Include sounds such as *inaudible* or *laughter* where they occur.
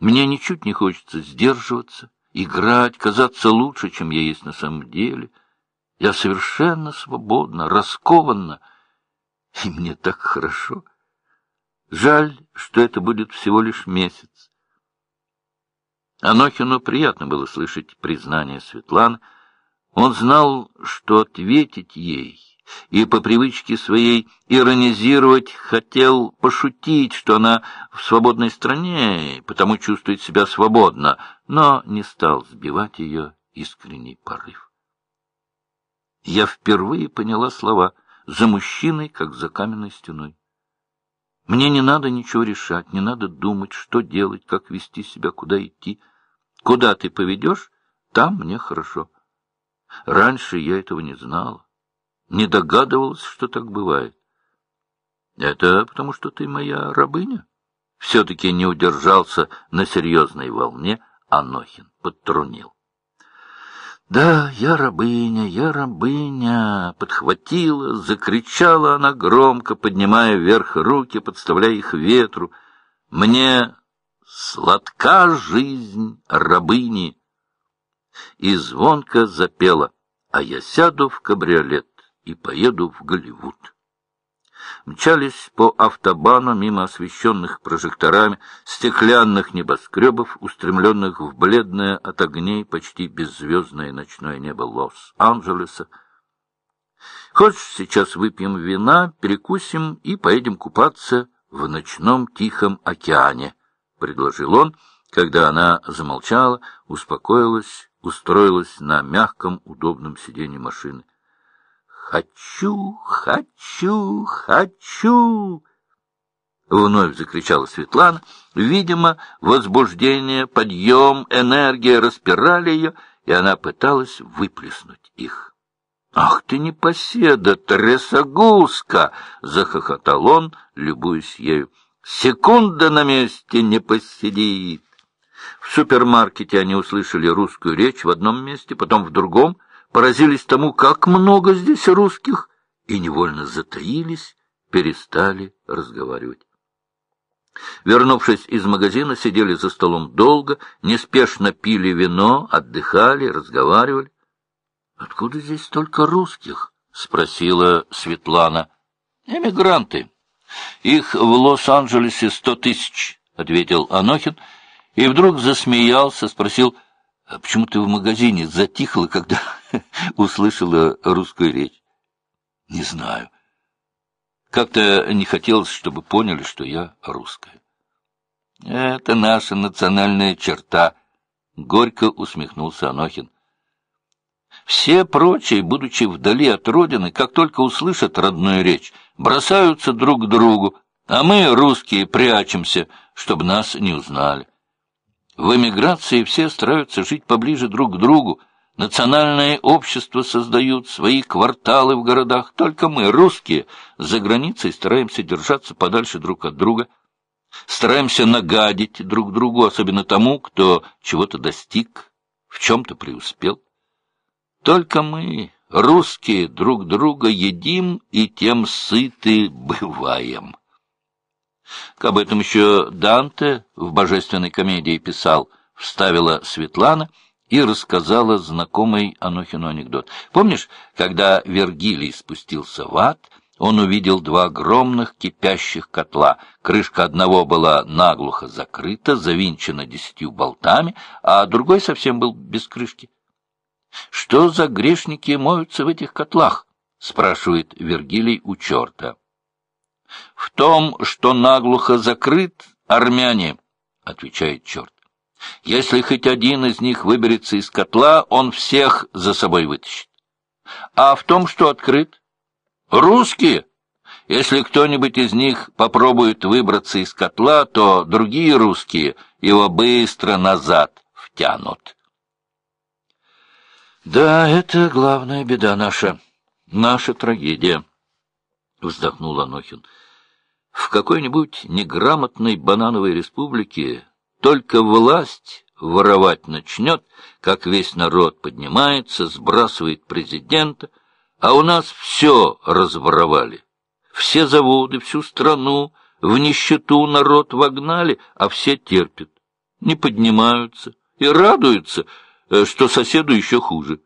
Мне ничуть не хочется сдерживаться, играть, казаться лучше, чем я есть на самом деле. Я совершенно свободна, раскованна, и мне так хорошо. Жаль, что это будет всего лишь месяц. Анохину приятно было слышать признание Светланы. Он знал, что ответить ей и по привычке своей иронизировать хотел пошутить, что она в свободной стране, потому чувствует себя свободно, но не стал сбивать ее искренний порыв. Я впервые поняла слова «за мужчиной, как за каменной стеной». Мне не надо ничего решать, не надо думать, что делать, как вести себя, куда идти. Куда ты поведешь, там мне хорошо. Раньше я этого не знала не догадывался, что так бывает. Это потому, что ты моя рабыня? Все-таки не удержался на серьезной волне, Анохин подтрунил. Да, я рабыня, я рабыня, подхватила, закричала она громко, поднимая вверх руки, подставляя их ветру. Мне сладка жизнь рабыни. И звонко запела, а я сяду в кабриолет и поеду в Голливуд. Мчались по автобану мимо освещенных прожекторами стеклянных небоскребов, устремленных в бледное от огней почти беззвездное ночное небо Лос-Анджелеса. Хочешь, сейчас выпьем вина, перекусим и поедем купаться в ночном тихом океане, — предложил он, когда она замолчала, успокоилась, устроилась на мягком удобном сиденье машины. «Хочу, хочу, хочу!» Вновь закричала Светлана. Видимо, возбуждение, подъем, энергия распирали ее, и она пыталась выплеснуть их. «Ах ты непоседа, трясогузка!» — захохотал он, любуясь ею. «Секунда на месте не посидит!» В супермаркете они услышали русскую речь в одном месте, потом в другом — поразились тому, как много здесь русских, и невольно затаились, перестали разговаривать. Вернувшись из магазина, сидели за столом долго, неспешно пили вино, отдыхали, разговаривали. — Откуда здесь столько русских? — спросила Светлана. — Эмигранты. Их в Лос-Анджелесе сто тысяч, — ответил Анохин, и вдруг засмеялся, спросил — а почему ты в магазине затихла, когда *laughs* услышала русскую речь? Не знаю. Как-то не хотелось, чтобы поняли, что я русская. Это наша национальная черта, — горько усмехнулся Анохин. Все прочие, будучи вдали от родины, как только услышат родную речь, бросаются друг к другу, а мы, русские, прячемся, чтобы нас не узнали. В эмиграции все стараются жить поближе друг к другу. Национальные общества создают свои кварталы в городах. Только мы, русские, за границей стараемся держаться подальше друг от друга. Стараемся нагадить друг другу, особенно тому, кто чего-то достиг, в чем-то преуспел. Только мы, русские, друг друга едим и тем сыты бываем. Об этом еще Данте в божественной комедии писал, вставила Светлана и рассказала знакомый Анохину анекдот. Помнишь, когда Вергилий спустился в ад, он увидел два огромных кипящих котла. Крышка одного была наглухо закрыта, завинчена десятью болтами, а другой совсем был без крышки. — Что за грешники моются в этих котлах? — спрашивает Вергилий у черта. — В том, что наглухо закрыт, армяне, — отвечает черт. Если хоть один из них выберется из котла, он всех за собой вытащит. А в том, что открыт, русские. Если кто-нибудь из них попробует выбраться из котла, то другие русские его быстро назад втянут. Да, это главная беда наша, наша трагедия, — вздохнул Анохин. В какой-нибудь неграмотной банановой республике только власть воровать начнет, как весь народ поднимается, сбрасывает президента, а у нас все разворовали. Все заводы, всю страну в нищету народ вогнали, а все терпят. не поднимаются и радуются, э, что соседу еще хуже.